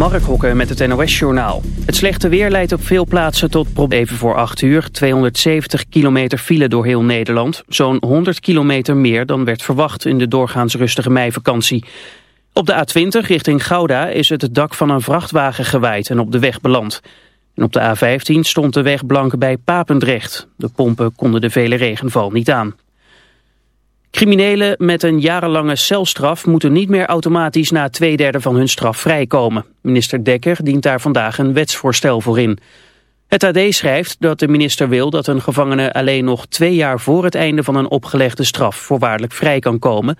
Mark Hokken met het NOS-journaal. Het slechte weer leidt op veel plaatsen tot even voor 8 uur... 270 kilometer file door heel Nederland. Zo'n 100 kilometer meer dan werd verwacht in de doorgaans rustige meivakantie. Op de A20 richting Gouda is het het dak van een vrachtwagen gewaaid en op de weg beland. En op de A15 stond de weg blank bij Papendrecht. De pompen konden de vele regenval niet aan. Criminelen met een jarenlange celstraf moeten niet meer automatisch na twee derde van hun straf vrijkomen. Minister Dekker dient daar vandaag een wetsvoorstel voor in. Het AD schrijft dat de minister wil dat een gevangene alleen nog twee jaar voor het einde van een opgelegde straf voorwaardelijk vrij kan komen.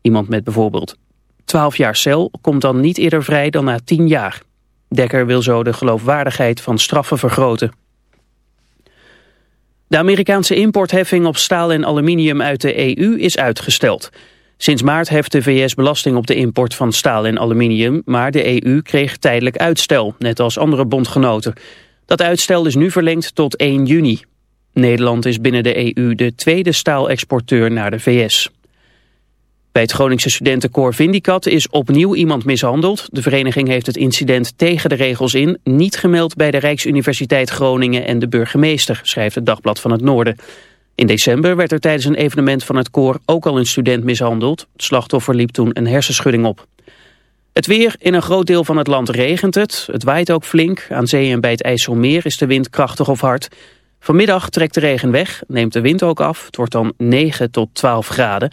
Iemand met bijvoorbeeld 12 jaar cel komt dan niet eerder vrij dan na 10 jaar. Dekker wil zo de geloofwaardigheid van straffen vergroten. De Amerikaanse importheffing op staal en aluminium uit de EU is uitgesteld. Sinds maart heft de VS belasting op de import van staal en aluminium, maar de EU kreeg tijdelijk uitstel, net als andere bondgenoten. Dat uitstel is nu verlengd tot 1 juni. Nederland is binnen de EU de tweede staalexporteur naar de VS. Bij het Groningse studentenkoor Vindicat is opnieuw iemand mishandeld. De vereniging heeft het incident tegen de regels in niet gemeld bij de Rijksuniversiteit Groningen en de burgemeester, schrijft het Dagblad van het Noorden. In december werd er tijdens een evenement van het koor ook al een student mishandeld. Het slachtoffer liep toen een hersenschudding op. Het weer, in een groot deel van het land regent het. Het waait ook flink. Aan zee en bij het IJsselmeer is de wind krachtig of hard. Vanmiddag trekt de regen weg, neemt de wind ook af. Het wordt dan 9 tot 12 graden.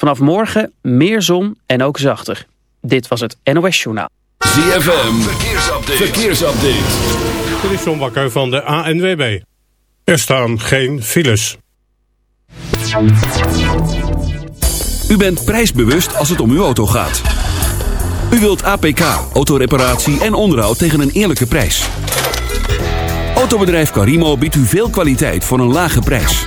Vanaf morgen meer zon en ook zachter. Dit was het NOS Journaal. ZFM, verkeersupdate. verkeersupdate. Dit is John Bakker van de ANWB. Er staan geen files. U bent prijsbewust als het om uw auto gaat. U wilt APK, autoreparatie en onderhoud tegen een eerlijke prijs. Autobedrijf Carimo biedt u veel kwaliteit voor een lage prijs.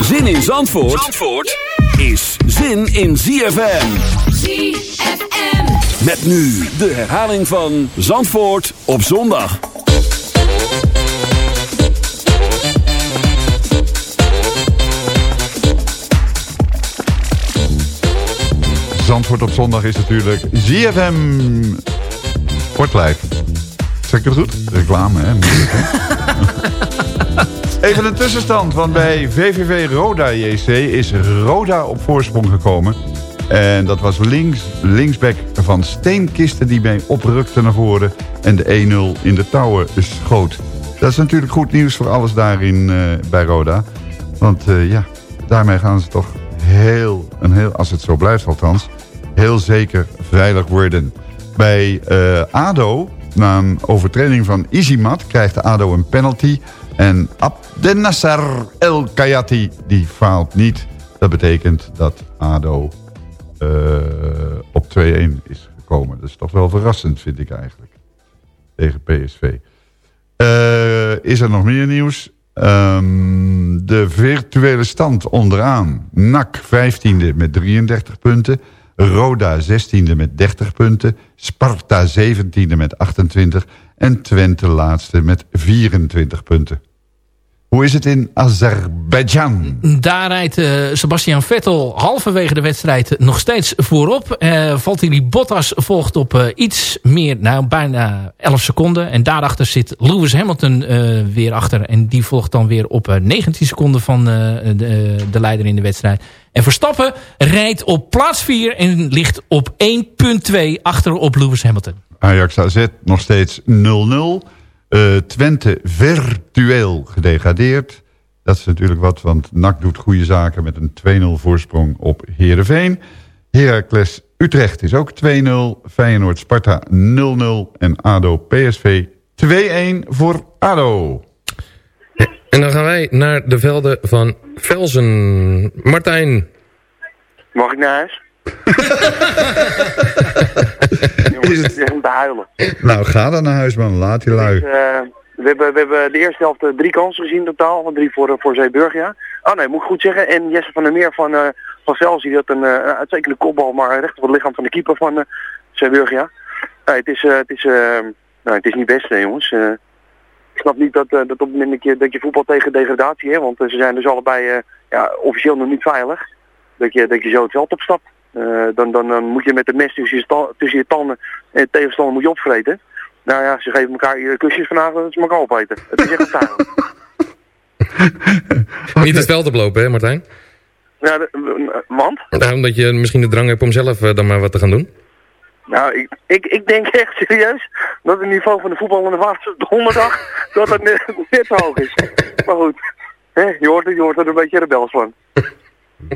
Zin in Zandvoort, Zandvoort is zin in ZFM. ZFM. Met nu de herhaling van Zandvoort op zondag. Zandvoort op zondag is natuurlijk ZFM Sportlife. Zeg ik het goed? Reclame, hè? Moeilijk, hè? Even een tussenstand, want bij VVV Roda JC is Roda op voorsprong gekomen. En dat was links, linksback van Steenkisten die mee oprukte naar voren. En de 1-0 in de touwen schoot. Dat is natuurlijk goed nieuws voor alles daarin uh, bij Roda. Want uh, ja, daarmee gaan ze toch heel, een heel, als het zo blijft althans, heel zeker veilig worden. Bij uh, ADO, na een overtreding van Izimat, krijgt ADO een penalty... En Abdenasser El Kayati, die faalt niet. Dat betekent dat ADO uh, op 2-1 is gekomen. Dat is toch wel verrassend, vind ik eigenlijk. Tegen PSV. Uh, eh, is er nog meer nieuws? Um, de virtuele stand onderaan. NAC 15e met 33 punten. Roda 16e met 30 punten. Sparta 17e met 28. En Twente laatste met 24 punten. Hoe is het in Azerbeidzjan? Daar rijdt uh, Sebastian Vettel halverwege de wedstrijd nog steeds voorop. Uh, Valtteri Bottas volgt op uh, iets meer, nou bijna 11 seconden. En daarachter zit Lewis Hamilton weer achter. En die volgt dan weer op 19 seconden van de, de, leider in de wedstrijd. En Verstappen rijdt op plaats 4 en ligt op 1.2 achter op Lewis Hamilton. Ajax AZ nog steeds 0-0. Uh, Twente virtueel gedegradeerd. Dat is natuurlijk wat, want NAC doet goede zaken met een 2-0 voorsprong op Heerenveen. Heracles Utrecht is ook 2-0. Feyenoord Sparta 0-0. En ADO PSV 2-1 voor ADO. En dan gaan wij naar de velden van Velzen. Martijn. Mag ik naar huis? Jongens, het is om te huilen. Nou, ga dan naar huis, man. Laat die lui. Dus, we, hebben, we hebben de eerste helft eh, drie kansen gezien totaal. van Drie voor, eh, voor Zeeburgia. Oh nee, moet ik goed zeggen. En Jesse van der Meer van, eh van Velsie had een, een uitstekende kopbal, maar recht op het lichaam van de keeper van eh Zeeburgia. Nee, het, is, eh, het, is, nou, het is niet best, hè, jongens. Ik snap niet dat, dat op het moment dat je, dat je voetbal tegen degradatie, hè, want ze zijn dus allebei ja, officieel nog niet veilig, dat je, dat je zo het veld opstapt. Eh, dan, dan, dan moet je met de mes tussen je, tussen je tanden en de tegenstander moet je opvreten. Nou ja, ze geven elkaar hier kusjes vandaag, dat ze elkaar opeten. Het is echt een tuin. Niet het veld oplopen, hè Martijn? Ja, de- want? Nou, omdat je misschien de drang hebt om zelf eh, dan maar wat te gaan doen. Nou, ik, ik, ik denk echt serieus dat het niveau van de voetbal in de Waardse donderdag dat het net, net zo hoog is. Maar goed, hè, je, hoort je hoort er een beetje rebels van.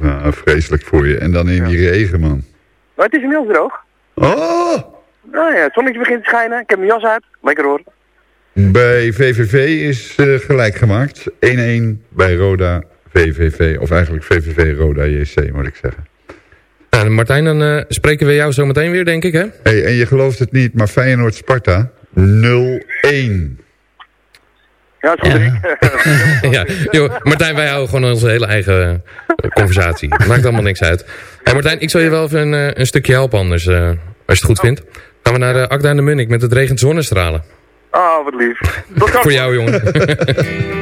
Nou, vreselijk voor je. En dan in die regen, man. Maar het is inmiddels droog. Oh! Nou ja, het zonnetje begint te schijnen. Ik heb mijn jas uit. Lekker hoor. Bij VVV is eh, gelijk gemaakt. 1-1 bij Roda VVV. Of eigenlijk VVV Roda JC, moet ik zeggen. Nou, Martijn, dan eh, spreken we jou zo meteen weer, denk ik, hè? Hey, en je gelooft het niet, maar Feyenoord Sparta 0-1. Ja, is goed. Ja, joh, Martijn, wij houden gewoon onze hele eigen eh, conversatie. Maakt allemaal niks uit. Hey, Martijn, ik zal je wel even een, eh, een stukje helpen anders, eh, als je het goed vindt. Gaan we naar uh, Akda en de Munnik met het regent zonnestralen. Oh, wat lief. Voor jou, jongen.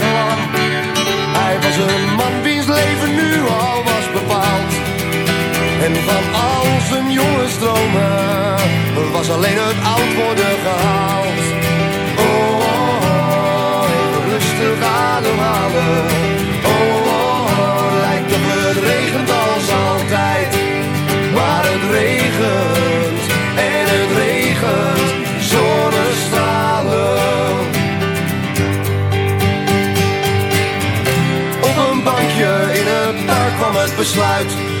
En van al zijn jonge stromen was alleen het oud worden gehaald. Oh, oh, oh, even rustig ademhalen. Oh, oh, oh, lijkt op het regent als altijd. Maar het regent en het regent zonnestralen. Op een bankje in het park kwam het besluit.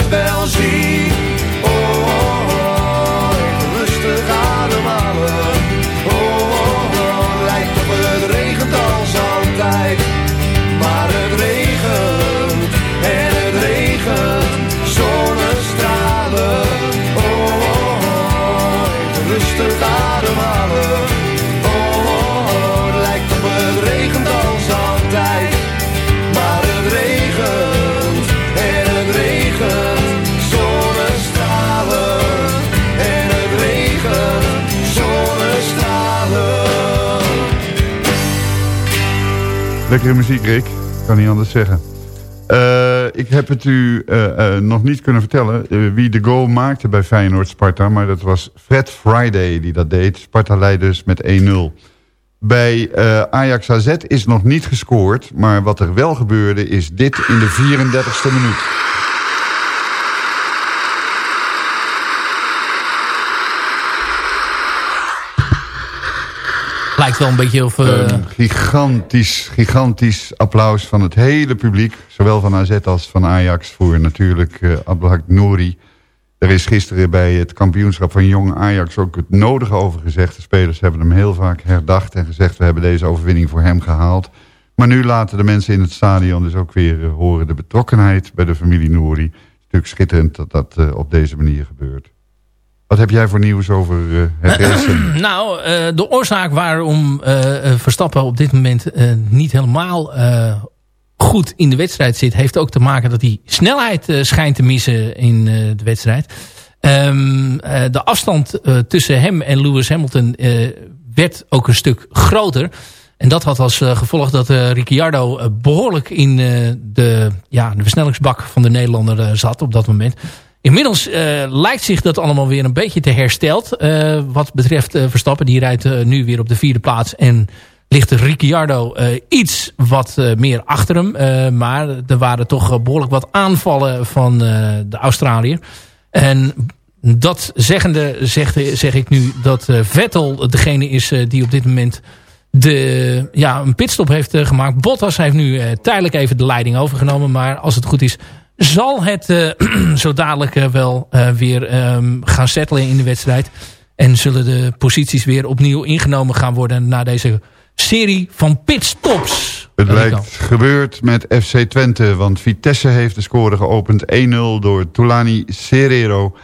Lekkere muziek, Rick. Kan niet anders zeggen. Uh, ik heb het u uh, uh, nog niet kunnen vertellen wie de goal maakte bij Feyenoord-Sparta. Maar dat was Fred Friday die dat deed. Sparta leidde dus met 1-0. Bij Ajax AZ is nog niet gescoord. Maar wat er wel gebeurde is dit in de 34ste minuut. Lijkt wel een beetje of... Uh... Een gigantisch, gigantisch applaus van het hele publiek. Zowel van AZ als van Ajax voor natuurlijk uh, Abdelhak Nouri. Er is gisteren bij het kampioenschap van Jong Ajax ook het nodige over gezegd. De spelers hebben hem heel vaak herdacht en gezegd... we hebben deze overwinning voor hem gehaald. Maar nu laten de mensen in het stadion dus ook weer uh, horen... de betrokkenheid bij de familie Nouri. Het is natuurlijk schitterend dat dat op deze manier gebeurt. Wat heb jij voor nieuws over uh, het racen? nou, uh, de oorzaak waarom uh, Verstappen op dit moment niet helemaal goed in de wedstrijd zit... heeft ook te maken dat hij snelheid schijnt te missen in de wedstrijd. Um, de afstand tussen hem en Lewis Hamilton werd ook een stuk groter... En dat had als gevolg dat Ricciardo behoorlijk in de, ja, de versnellingsbak van de Nederlander zat op dat moment. Inmiddels uh, lijkt zich dat allemaal weer een beetje te hersteld. Uh, wat betreft uh, Verstappen. Die rijdt nu weer op de vierde plaats. En ligt Ricciardo iets wat meer achter hem. maar er waren toch behoorlijk wat aanvallen van de Australiër. En dat zeggende zeg, zeg ik nu dat Vettel degene is die op dit moment de, ja, een pitstop heeft gemaakt. Bottas heeft nu tijdelijk even de leiding overgenomen. Maar als het goed is zal het uh, zo dadelijk uh, wel uh, weer um, gaan settelen in de wedstrijd. En zullen de posities weer opnieuw ingenomen gaan worden na deze serie van pitstops. Het lijkt gebeurd met FC Twente, want Vitesse heeft de score geopend 1-0 door Tulani Serero.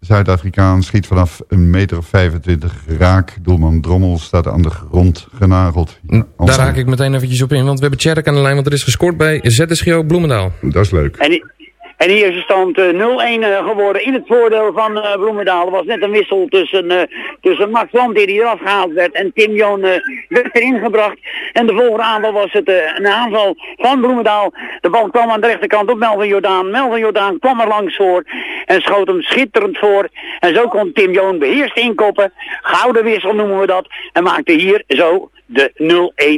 Zuid-Afrikaan schiet vanaf een meter of 25 raak. Doelman Drommel staat aan de grond genageld. Ja, Daar raak ik meteen eventjes op in, want we hebben Tjerk aan de lijn, want er is gescoord bij ZSGO Bloemendaal. Dat is leuk. En hier is de stand 0-1 uh, geworden in het voordeel van uh, Bloemendaal. Er was net een wissel tussen, tussen Max Landheer die eraf gehaald werd en Tim Joon werd erin gebracht. En de volgende aanval was het een aanval van Bloemendaal. De bal kwam aan de rechterkant op Melvin Jordaan. Melvin Jordaan kwam er langs voor en schoot hem schitterend voor. En zo kon Tim Joon beheerst inkoppen. Gouden wissel noemen we dat. En maakte hier zo de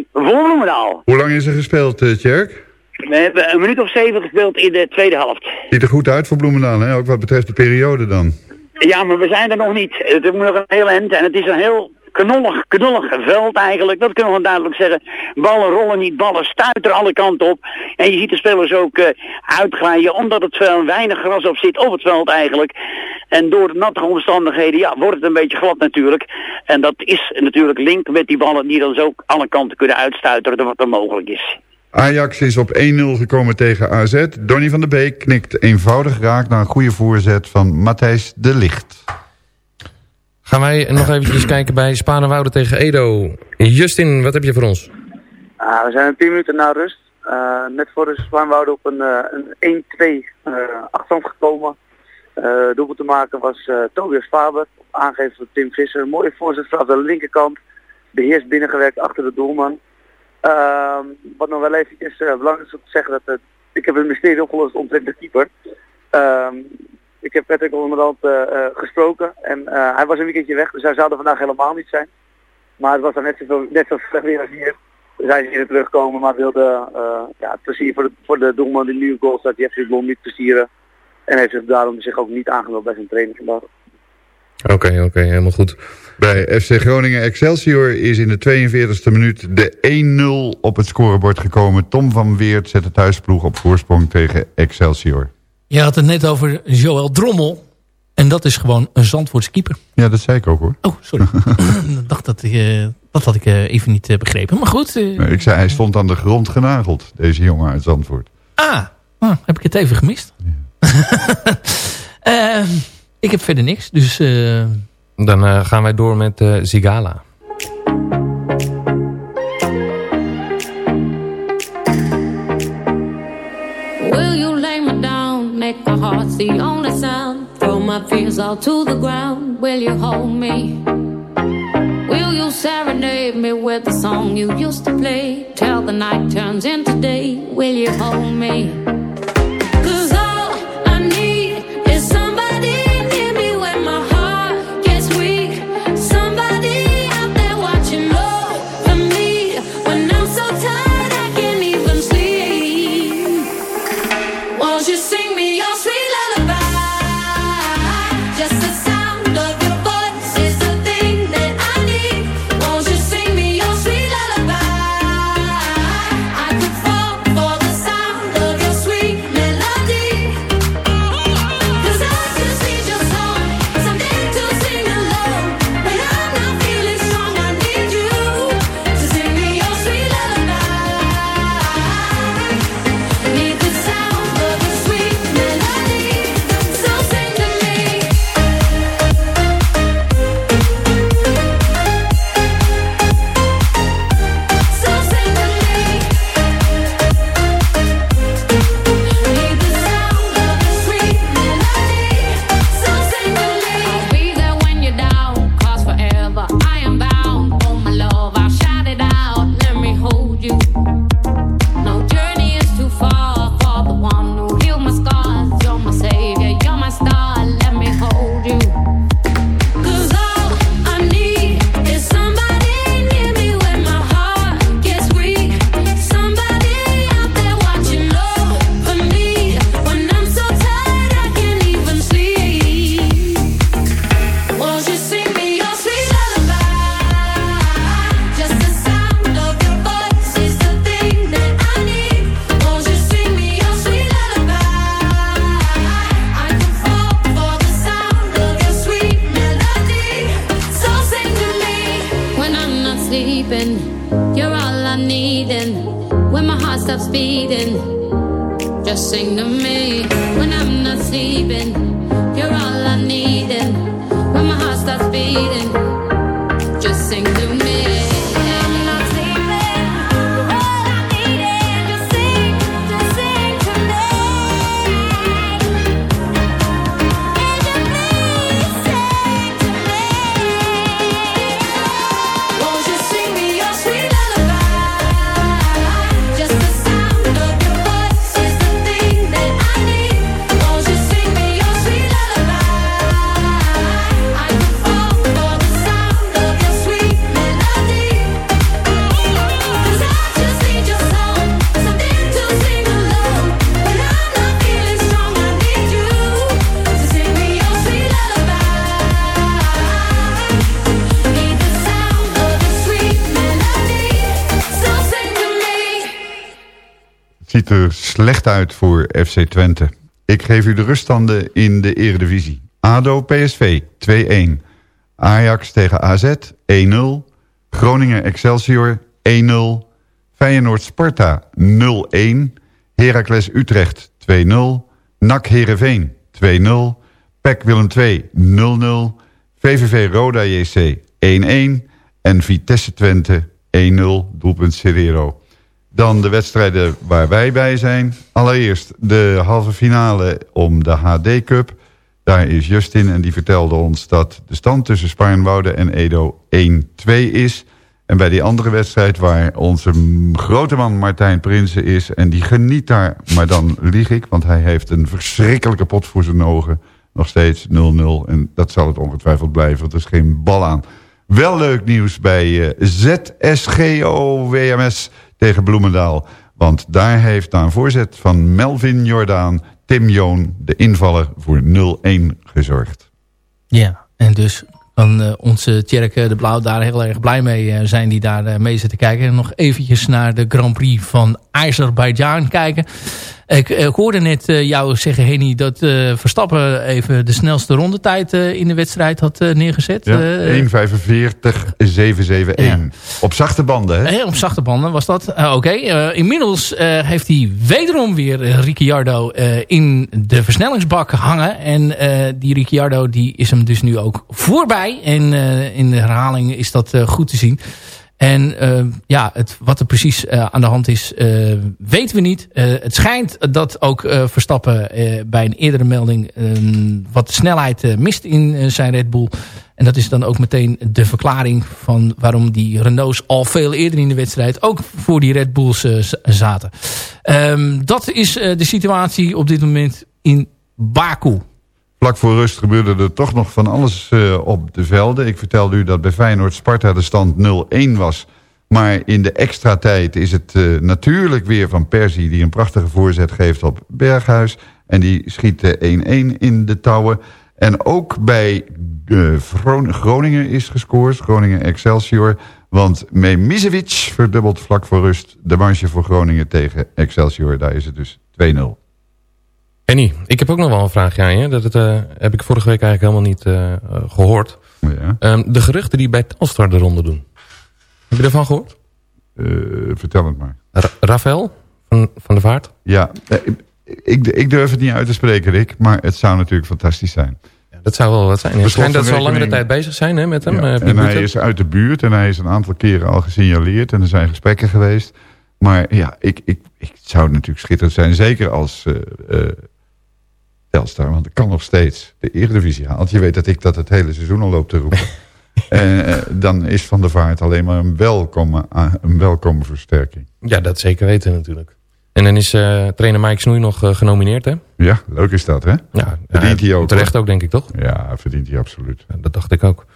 0-1 voor Bloemendaal. Hoe lang is er gespeeld, Tjerk? We hebben een minuut of zeven gespeeld in de tweede helft. Ziet er goed uit voor Bloemendaal, hè? ook wat betreft de periode dan. Ja, maar we zijn er nog niet. Het moet nog een heel eind en het is een heel knollig, knollig veld eigenlijk. Dat kunnen we duidelijk zeggen. Ballen rollen niet, ballen stuiten alle kanten op. En je ziet de spelers ook uh, uitglijden, omdat het veel weinig gras op zit op het veld eigenlijk. En door de natte omstandigheden, ja, wordt het een beetje glad natuurlijk. En dat is natuurlijk link met die ballen die dan zo alle kanten kunnen uitstuiteren wat er mogelijk is. Ajax is op 1-0 gekomen tegen AZ. Donny van der Beek knikt eenvoudig raak naar een goede voorzet van Matthijs de Licht. Gaan wij nog eventjes kijken bij Spanenwoude tegen Edo. Justin, wat heb je voor ons? Uh, we zijn 10 minuten na rust. Uh, net voor de Spaanwouden op een, uh, een 1-2 uh, afstand gekomen. Uh, doelpunt te maken was Tobias Faber. Aangegeven door Tim Visser. Mooie voorzet vanaf de linkerkant. Beheerst binnengewerkt achter de doelman. Uh, wat nog wel even is uh, belangrijk is om te zeggen dat het, ik heb een mysterie opgelost omtrent de keeper. Uh, ik heb Patrick onderhand uh, gesproken en hij was een weekendje weg, dus hij zou er vandaag helemaal niet zijn. Maar het was dan net zo, net zo slecht weer als hier. We zijn hier terugkomen, maar wilde ja, het plezier voor de, voor de doelman die nu een goal staat, die heeft zich niet plezieren. En heeft zich daarom zich ook niet aangemeld bij zijn training vandaag. Oké, oké, helemaal goed. Bij FC Groningen Excelsior is in de 42e minuut de 1-0 op het scorebord gekomen. Tom van Weert zet de thuisploeg op voorsprong tegen Excelsior. Je had het net over Joël Drommel. En dat is gewoon een Zandvoortse keeper. Ja, dat zei ik ook hoor. Oh, sorry. ik dacht dat, uh, dat had ik uh, even niet uh, begrepen. Maar goed. Nee, ik zei, hij stond aan de grond genageld, deze jongen uit Zandvoort. Ah, ah heb ik het even gemist. Ja. ik heb verder niks, dus... Dan uh, gaan wij door met uh, Zigala. Will you lay me down, make my heart the only sound Throw my fears all to the ground, will you hold me? Will you serenade me with the song you used to play. Till the night turns into day, will you hold me? Slecht uit voor FC Twente. Ik geef u de ruststanden in de eredivisie. ADO PSV 2-1. Ajax tegen AZ 1-0. Groningen Excelsior 1-0. Feyenoord Sparta 0-1. Heracles Utrecht 2-0. NAC Heerenveen 2-0. PEC Willem 2 0-0. VVV Roda JC 1-1. En Vitesse Twente 1-0. Doelpunt Serero. Dan de wedstrijden waar wij bij zijn. Allereerst de halve finale om de HD Cup. Daar is Justin en die vertelde ons dat de stand tussen Spaarnwoude en Edo 1-2 is. En bij die andere wedstrijd waar onze grote man Martijn Prinsen is... en die geniet daar, maar dan lieg ik... want hij heeft een verschrikkelijke pot voor zijn ogen. Nog steeds 0-0 en dat zal het ongetwijfeld blijven... want er is geen bal aan. Wel leuk nieuws bij eh, ZSGO WMS tegen Bloemendaal. Want daar heeft na voorzet van Melvin Jordaan... Tim Joon, de invaller, voor 0-1 gezorgd. Ja, en dus kan eh, onze Tjerk eh, de Blauw daar heel erg blij mee eh, zijn die daar mee zit te kijken. En nog eventjes naar de Grand Prix van Azerbeidzjan kijken. Ik, ik hoorde net eh, jou zeggen, Henny, dat eh, Verstappen even de snelste rondetijd eh, in de wedstrijd had neergezet. Ja, Eh, 1.45.771. Op zachte banden, hè? Eh, op zachte banden was dat. Oké, inmiddels heeft hij wederom weer Ricciardo in de versnellingsbak hangen. En die Ricciardo die is hem dus nu ook voorbij. En in de herhaling is dat goed te zien. En eh, ja, het, wat er precies eh, aan de hand is, eh, weten we niet. Eh, het schijnt dat ook Verstappen bij een eerdere melding eh, wat snelheid mist in zijn Red Bull. En dat is dan ook meteen de verklaring van waarom die Renaults al veel eerder in de wedstrijd ook voor die Red Bulls zaten. Ehm, dat is de situatie op dit moment in Baku. Vlak voor rust gebeurde er toch nog van alles eh, op de velden. Ik vertelde u dat bij Feyenoord Sparta de stand 0-1 was. Maar in de extra tijd is het eh, natuurlijk weer van Persie... die een prachtige voorzet geeft op Berghuis. En die schiet de 1-1 in de touwen. En ook bij eh, Gron- Groningen is gescoord. Groningen Excelsior. Want Memisevic verdubbelt vlak voor rust de marge voor Groningen tegen Excelsior. Daar is het dus 2-0. Henny, ik heb ook nog wel een vraagje aan je. Dat het, eh, heb ik vorige week eigenlijk helemaal niet eh, eh, gehoord. Ja. Ehm, de geruchten die bij Telstar de ronde doen. Heb je ervan gehoord? Eh, vertel het maar. Ra- Rafael van, van de Vaart? Ja, ik, ik durf het niet uit te spreken, Rick. Maar het zou natuurlijk fantastisch zijn. Ja, dat zou wel wat zijn. Het schijnt dat ze al langere tijd bezig zijn hè, met hem. Ja, en hij is uit de buurt en hij is een aantal keren al gesignaleerd. En er zijn gesprekken geweest. Maar ja, ik, ik, ik zou natuurlijk schitterend zijn. Zeker als Telstar. Want ik kan nog steeds de Eredivisie haalt. Je weet dat ik dat het hele seizoen al loop te roepen. en eh, dan is Van der Vaart alleen maar een welkome, ah, een welkome versterking. Ja, dat zeker weten natuurlijk. En dan is eh, trainer Mike Snoei nog eh, genomineerd, hè? Ja, leuk is dat, hè? Ja, Verdient hij ook, Terecht hoor. ook, denk ik, toch? Ja, verdient hij absoluut. Ja, dat dacht ik ook.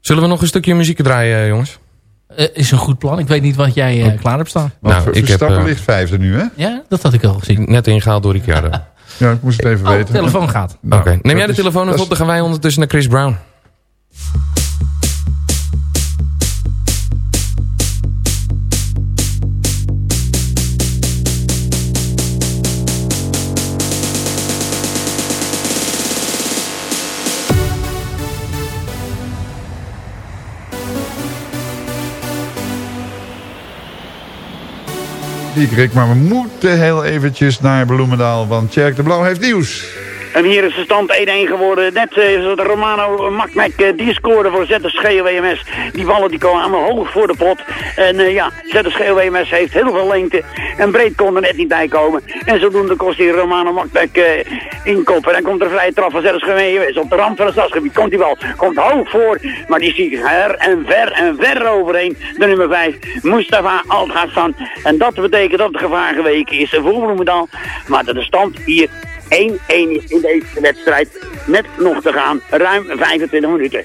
Zullen we nog een stukje muziek draaien, eh, jongens? Eh, is een goed plan. Ik weet niet wat jij eh, klaar hebt staan. Nou, ik heb, Verstappen eh, ligt vijfde nu, hè? Ja, dat had ik al gezien. Net ingehaald door Ricciardo. Oké, Ja, ik moest het even Oh, de weten. telefoon gaat. Nou, neem jij de telefoon is- op, dan gaan wij ondertussen naar Chris Brown. Maar we moeten heel eventjes naar Bloemendaal, want Tjerk de Blauw heeft nieuws. En hier is de stand 1-1 geworden. Net eh, is het Romano Makmek eh, die scoorde voor ZSG-WMS. Die ballen die kwamen hoog voor de pot. En eh, ja, ZSG-WMS heeft heel veel lengte. En breed kon er net niet bij komen. En zodoende kost die Romano Makmek inkoppen. En dan komt er vrije trap van ZSG-WMS. Op de rand van het stadsgebied komt die bal. Komt hoog voor. Maar die ziet her en ver en ver overheen. De nummer 5, Mustafa Al-Hassan. En dat betekent dat het gevaar geweken is voor Bloemendaal. Maar dat de stand hier 1-1 is in deze wedstrijd. Net nog te gaan, ruim 25 minuten.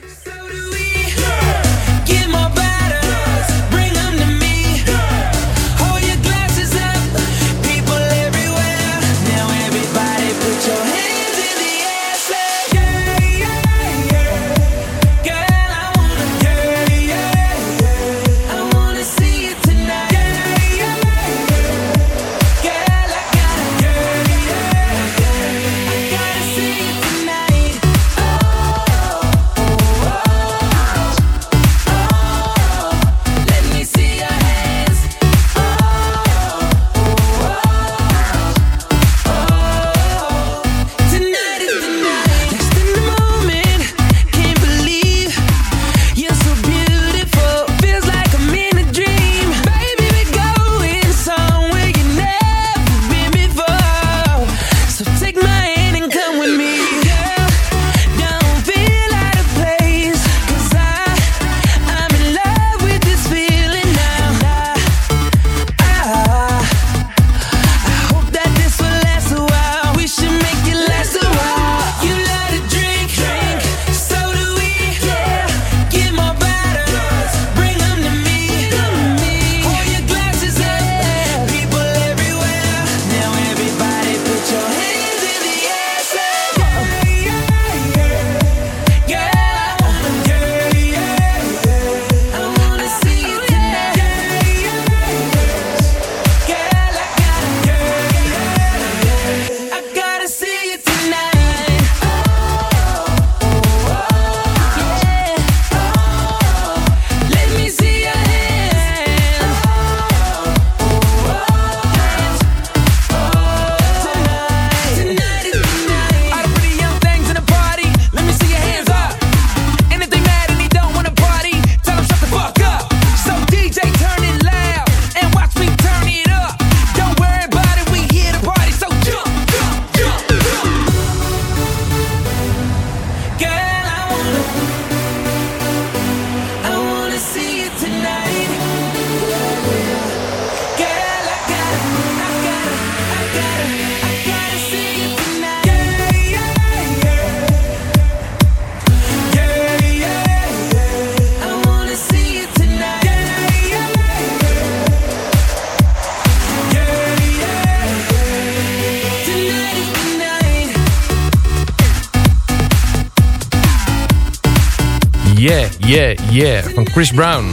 Chris Brown.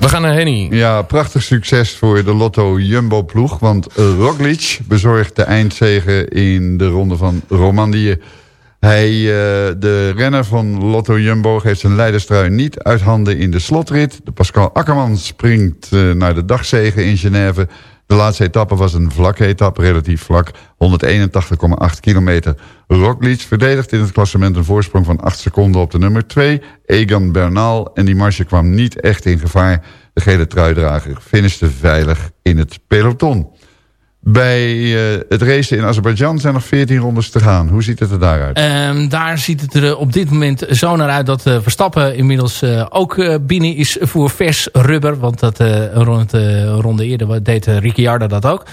We gaan naar Henny. Ja, prachtig succes voor de Lotto Jumbo-ploeg. Want Roglic bezorgt de eindzege in de ronde van Romandie. Hij, eh, de renner van Lotto Jumbo geeft zijn leiderstrui niet uit handen in de slotrit. De Pascal Akkerman springt eh, naar de dagzege in Genève. De laatste etappe was een vlakke etappe, relatief vlak. 181,8 kilometer. Roglic verdedigt in het klassement een voorsprong van 8 seconden op de nummer 2. Egan Bernal. En die marge kwam niet echt in gevaar. De gele truidrager finishte veilig in het peloton. Bij eh, het racen in Azerbeidzjan zijn nog 14 rondes te gaan. Hoe ziet het er daaruit? Ehm, daar ziet het er eh, op dit moment zo naar uit dat eh, Verstappen inmiddels ook binnen is voor vers rubber. Want dat een ronde, eerder deed uh, Ricciardo dat ook.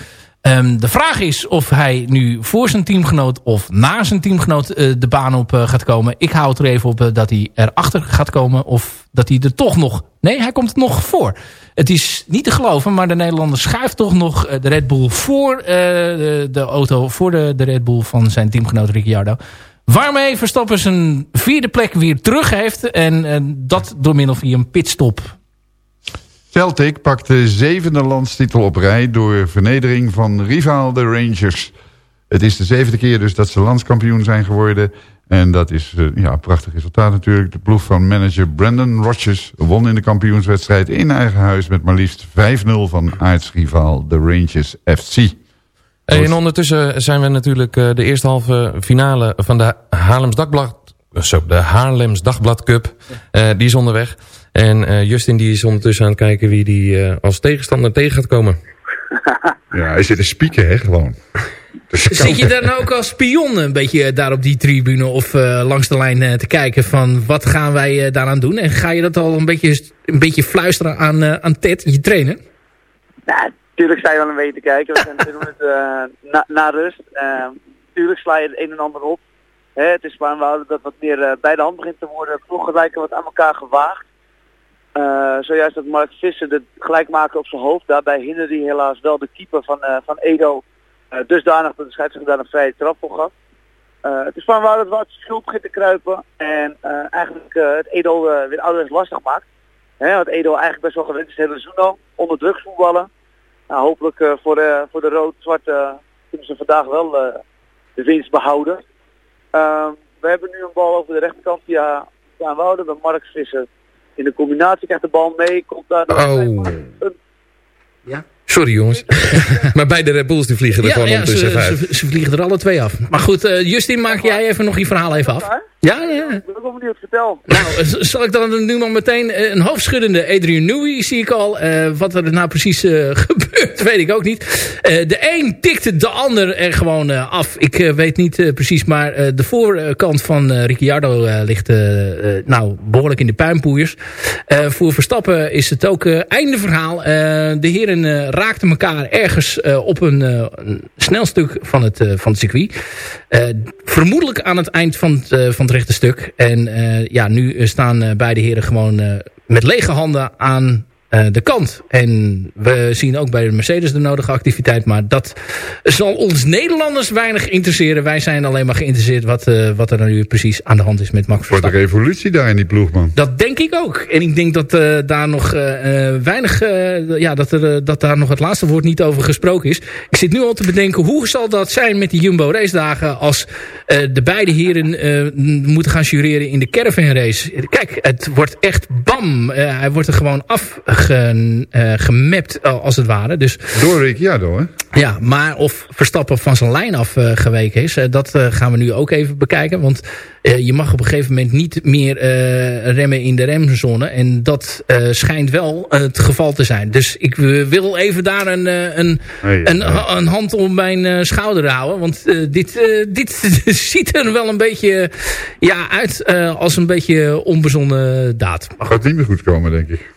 Ehm, de vraag is of hij nu voor zijn teamgenoot of na zijn teamgenoot eh, de baan op eh, gaat komen. Ik hou het er even op eh, dat hij erachter gaat komen of dat hij er toch nog... Nee, hij komt nog voor. Het is niet te geloven, maar de Nederlander schuift toch nog de Red Bull voor de, de auto, voor de, de Red Bull van zijn teamgenoot Ricciardo. Waarmee Verstappen zijn vierde plek weer terug heeft. En dat door middel van een pitstop. Celtic pakt de zevende landstitel op rij... door vernedering van rivaal de Rangers. Het is de zevende keer dus dat ze landskampioen zijn geworden. En dat is eh, ja, een prachtig resultaat natuurlijk. De ploeg van manager Brandon Rodgers won in de kampioenswedstrijd... in eigen huis met maar liefst 5-0 van aartsrivaal de Rangers FC. En ondertussen zijn we natuurlijk eh, de eerste halve finale van de Haarlems Dagblad... Zo, de Haarlems Dagblad Cup. Eh, die is onderweg. En eh, Justin die is ondertussen aan het kijken wie die eh, als tegenstander tegen gaat komen. Ja, hij zit te spieken, hè, gewoon. Dus Zit je dan ook als spion een beetje daar op die tribune of eh, langs de lijn eh, te kijken van wat gaan wij eh, daaraan doen? En ga je dat al een beetje, een beetje fluisteren aan, eh, aan Ted, je trainer? Ja, tuurlijk sta je wel een beetje te kijken. We zijn 20 minuten eh, na, na rust. Uh, tuurlijk sla je het een en ander op. Het is Spaanwouden dat wat meer eh, bij de hand begint te worden. Ploegen lijken wat aan elkaar gewaagd. Eh, zojuist dat Mark Visser de gelijkmaker op zijn hoofd. Daarbij hinderde hij helaas wel de keeper van, eh, van Edo. dusdanig dat de scheidsrechter daar een vrije trap voor gaf. Het is Spaanwouden dat wat schuld begint te kruipen. En eigenlijk het Edo weer ouderwets lastig maakt. Hè, wat Edo eigenlijk best wel gewend is, het hele al. Onder druk voetballen. Nou, hopelijk voor, voor de rood-zwart eh, kunnen ze vandaag wel de winst behouden. Ehm, we hebben nu een bal over de rechterkant via Daan Wouden. Bij Mark Visser in de combinatie krijgt de bal mee. Komt daar Oh. Sorry jongens. maar beide Red Bulls die vliegen er gewoon ondertussen ze, uit. ze, ze vliegen er alle twee af. Maar goed, eh, Justin, maak jij even nog je verhaal even af. Ja, ja. Ik ben ook wel benieuwd, vertel. Nou, eh, zal ik dan nu nog meteen eh, een hoofdschuddende Adrian Newey zie ik al. Eh, wat er nou precies gebeurt, weet ik ook niet. De een tikte de ander er gewoon af. Ik weet niet precies, maar de voorkant van Ricciardo ligt nou, behoorlijk in de puinpoeiers. Voor Verstappen is het ook einde verhaal. De heren raakten elkaar ergens op een, eh, een snel stuk van het, van het circuit. Vermoedelijk aan het eind van het, van het rechte stuk. En eh, ja, nu eh, staan eh, beide heren gewoon met lege handen aan de kant. En we zien ook bij de Mercedes de nodige activiteit. Maar dat zal ons Nederlanders weinig interesseren. Wij zijn alleen maar geïnteresseerd wat, eh, wat er nu precies aan de hand is met Max Voor de Verstappen. revolutie daar in die ploeg, man. Dat denk ik ook. En ik denk dat eh, daar nog eh, eh, weinig, eh, ja, dat, er, eh, dat daar nog het laatste woord niet over gesproken is. Ik zit nu al te bedenken, hoe zal dat zijn met die Jumbo race dagen als eh, de beide heren eh, moeten gaan jureren in de caravan race. Kijk, het wordt echt bam. Eh, hij wordt er gewoon afgemapt, als het ware. Dus Door Ricciardo, hè? ja, maar of Verstappen van zijn lijn af eh, geweken is, eh, dat eh, gaan we nu ook even bekijken. Want eh, je mag op een gegeven moment niet meer eh, remmen in de remzone. En dat eh, schijnt wel eh, het geval te zijn. Dus ik eh, wil even daar een, eh, een, een, een hand om mijn eh, schouder houden. Want eh, dit, eh, dit ziet er wel een beetje ja, uit eh, als een beetje onbezonnen daad. Maar goed. Gaat niet meer goed komen, denk ik.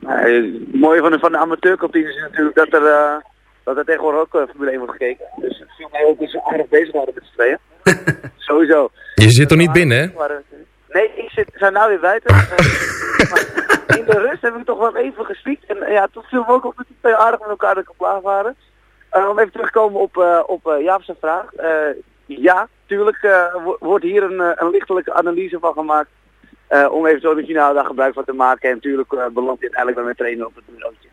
Nou, het mooie van de, van de is natuurlijk dat er, eh, dat er tegenwoordig ook uh, Formule 1 wordt gekeken. Dus het viel mij ook dat ze aardig bezig waren met z'n tweeën. Sowieso. Je zit er niet binnen, hè? Eh, Nee, ik zit, zijn nou weer buiten. In de rust heb ik toch wel even gespiekt. En eh, ja, toen viel me ook op dat die twee aardig met elkaar de geplaagd waren. Eh, om even terug te komen op, eh op eh, Jaap's vraag. Eh, ja, tuurlijk eh, wo- wordt hier een, eh, een lichtelijke analyse van gemaakt. Eh, om eventueel de finale daar gebruik van te maken. En natuurlijk eh, belandt hij uiteindelijk bij mijn trainer op het bureautje.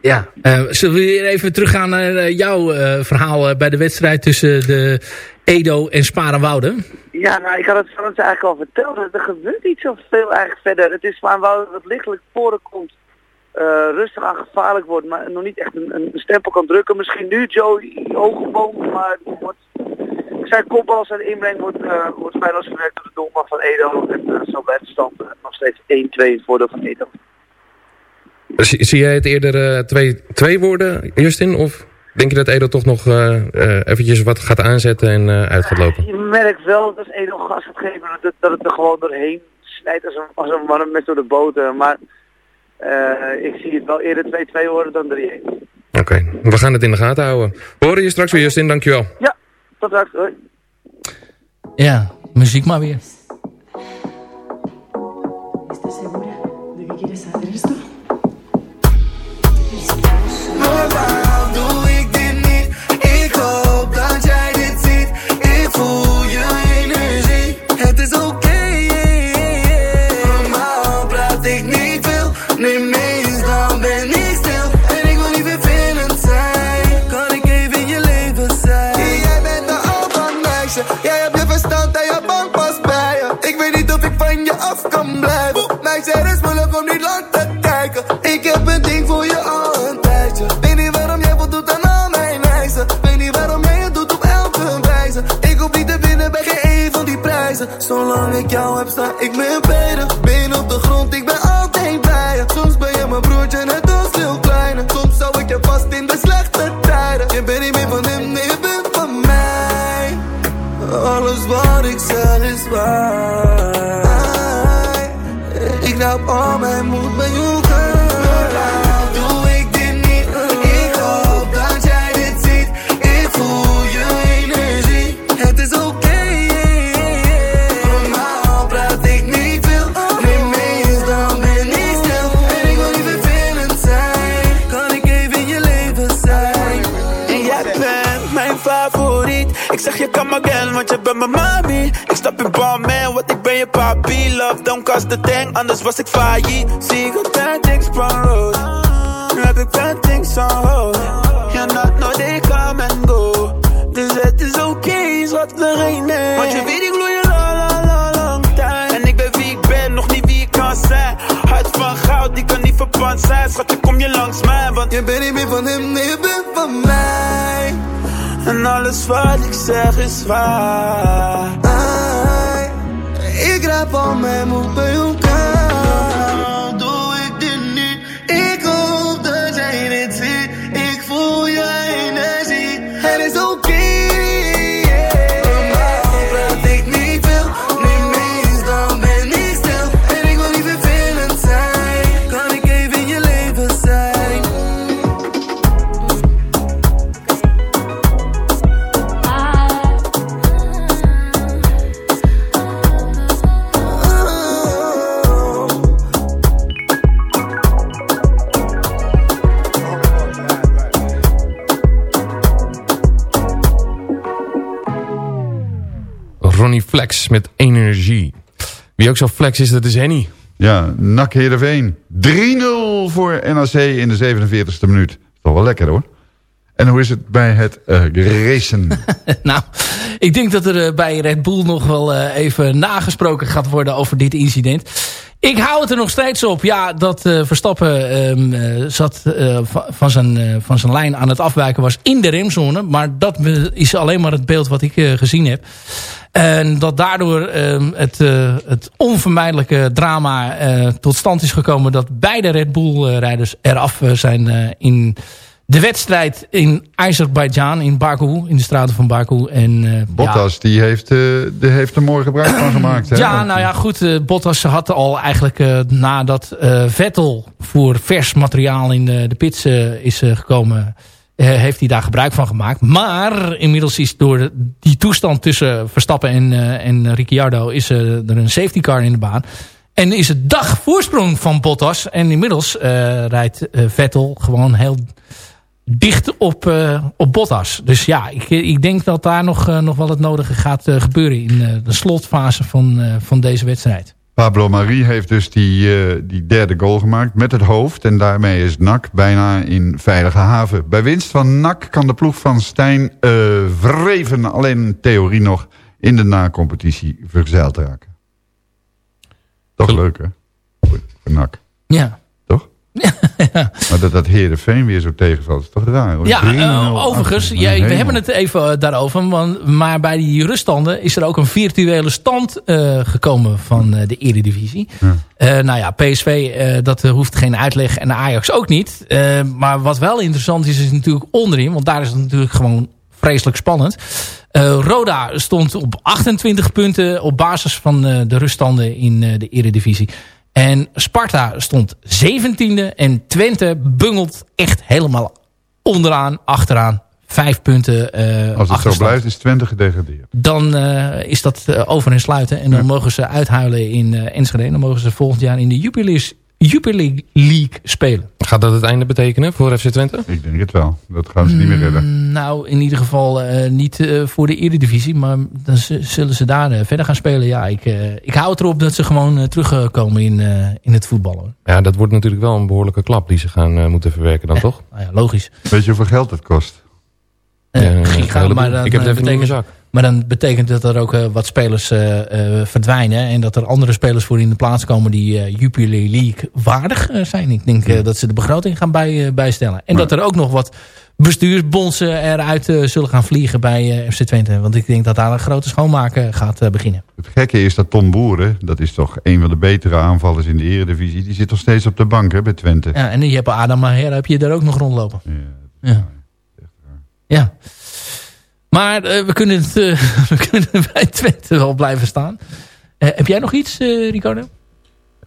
Ja, eh, zullen we weer even teruggaan naar jouw verhaal bij de wedstrijd tussen de Edo en Sparenwoude? Ja, nou, ik had het Frans eigenlijk al verteld. Er gebeurt niet zoveel eigenlijk verder. Het is wel dat lichtelijk voorkomt. eh rustig aan gevaarlijk wordt, maar nog niet echt een, een stempel kan drukken. Misschien nu Joe Hogeboom, maar die wordt, zijn kopbal, zijn inbreng wordt, uh, wordt gewerkt door de doelman van Edo. En uh, zo blijft de stand eh, nog steeds 1-2 in het voordeel van Edo. Zie, zie jij het eerder eh, 2 worden, Justin? Of denk je dat Edo toch nog eventjes wat gaat aanzetten en uit gaat lopen? Je merkt wel dat als Edo gas gaat geven, dat, het- dat het er gewoon doorheen snijdt als een, als een warm mes door de boter. Maar ik zie het wel eerder 2-2 worden dan 3-1. Oké, we gaan het in de gaten houden. We horen je straks weer, Justin. Dankjewel. Ja, tot straks. Hoi. Ja, muziek maar weer. Met beide op de grond. Ik ben altijd bij. Soms ben je mijn broertje, net als heel kleine. Soms zou ik je vast in de slechte tijden. Je bent niet meer van hem, nee, je bent van mij. Alles wat ik zeg is waar. Ik laat al mijn moed bij want je bent mijn mami Ik stap in bal man, want ik ben je papi Love, don't cost the thing, anders was ik failliet Zie ik een bad things road Nu heb ik bad things on hold You're not no they come and go. Dus het is oké, schat, er een nee Want je weet ik gloei je la la la lang tijd En ik ben wie ik ben, nog niet wie ik kan zijn. Hart van goud, die kan niet verpand zijn. Schat, je kom je langs mij, want Je bent niet meer van hem, nee, je bent van mij. En alles wat ik zeg is waar ik raap al mijn moed. Flex met energie. Wie ook zo flex is, dat is Henny. Ja, NAC Heerenveen. 3-0 voor NAC in de 47e minuut. Toch wel lekker hoor. En hoe is het bij het eh, racen? nou, ik denk dat er eh, bij Red Bull nog wel eh, even nagesproken gaat worden over dit incident. Ik hou het er nog steeds op. Ja, dat eh, Verstappen ehm, eh, zat eh, va- van, zijn, van zijn lijn aan het afwijken was in de remzone. Maar dat is alleen maar het beeld wat ik gezien heb. En dat daardoor ehm, het, het onvermijdelijke drama tot stand is gekomen... dat beide Red Bull-rijders eraf zijn in de wedstrijd in Azerbeidzjan, in Baku, in de straten van Baku. En, eh, ja, Bottas, die, heeft, die heeft er mooi gebruik van gemaakt. Hè? ja, nou ja, goed. eh, Bottas had al eigenlijk nadat Vettel voor vers materiaal in de, de pits is gekomen... heeft hij daar gebruik van gemaakt. Maar inmiddels is door de- die toestand tussen Verstappen en, en Ricciardo... is er een safety car in de baan. En is het dag voorsprong van Bottas. En inmiddels rijdt Vettel gewoon heel dicht op, eh, op Bottas. Dus ja, ik, ik denk dat daar nog, eh, nog wel het nodige gaat eh, gebeuren in de slotfase van, van deze wedstrijd. Pablo Marie heeft dus die, die derde goal gemaakt met het hoofd. En daarmee is NAC bijna in veilige haven. Bij winst van NAC kan de ploeg van Stijn Vreven alleen in theorie nog in de na-competitie verzeild raken. Toch leuk hè? Voor, voor NAC. Ja. Maar dat dat Heerenveen weer zo tegenvalt is toch raar hoor. Ja, 3-0 eh, overigens, ja, we hebben het even eh, daarover. Want, maar bij die ruststanden is er ook een virtuele stand eh, gekomen van de Eredivisie. Eh, nou ja, PSV, dat hoeft geen uitleg en Ajax ook niet. Maar wat wel interessant is, is natuurlijk onderin. Want daar is het natuurlijk gewoon vreselijk spannend. Roda stond op 28 punten op basis van de ruststanden in de Eredivisie. En Sparta stond 17e en Twente bungelt echt helemaal onderaan, achteraan. Vijf punten eh Als het zo blijft is Twente gedegradeerd. Dan eh, is dat eh, over en sluiten. En dan mogen ze uithuilen in Enschede. Dan mogen ze volgend jaar in de Jupiler Jupiler League spelen. Gaat dat het einde betekenen voor FC Twente? Ik denk het wel. Dat gaan ze niet meer redden. Nou, in ieder geval eh, niet eh, voor de Eredivisie. Maar dan zullen ze daar eh, verder gaan spelen. Ja, ik, eh, ik hou het erop dat ze gewoon terugkomen in, eh, in het voetballen. Ja, dat wordt natuurlijk wel een behoorlijke klap die ze gaan eh, moeten verwerken dan, toch? Nou ja, logisch. Weet je hoeveel geld het kost? Ja, giga, maar dan, Ik heb het even niet in mijn zak. Maar dan betekent dat er ook eh, wat spelers eh, eh, verdwijnen. En dat er andere spelers voor in de plaats komen die Jupiler League waardig zijn. Ik denk dat ze de begroting gaan bij, bijstellen. En dat er ook nog wat bestuursbondsen eruit zullen gaan vliegen bij FC Twente. Want ik denk dat daar een grote schoonmaken gaat beginnen. Het gekke is dat Tom Boeren, dat is toch een van de betere aanvallers in de eredivisie, die zit nog steeds op de bank hè, bij Twente. Ja, en je hebt Adam Maher, heb je daar ook nog rondlopen. Ja. Ja. Maar eh, we, kunnen het, eh, we kunnen bij Twente wel blijven staan. Eh, heb jij nog iets, eh, Ricardo?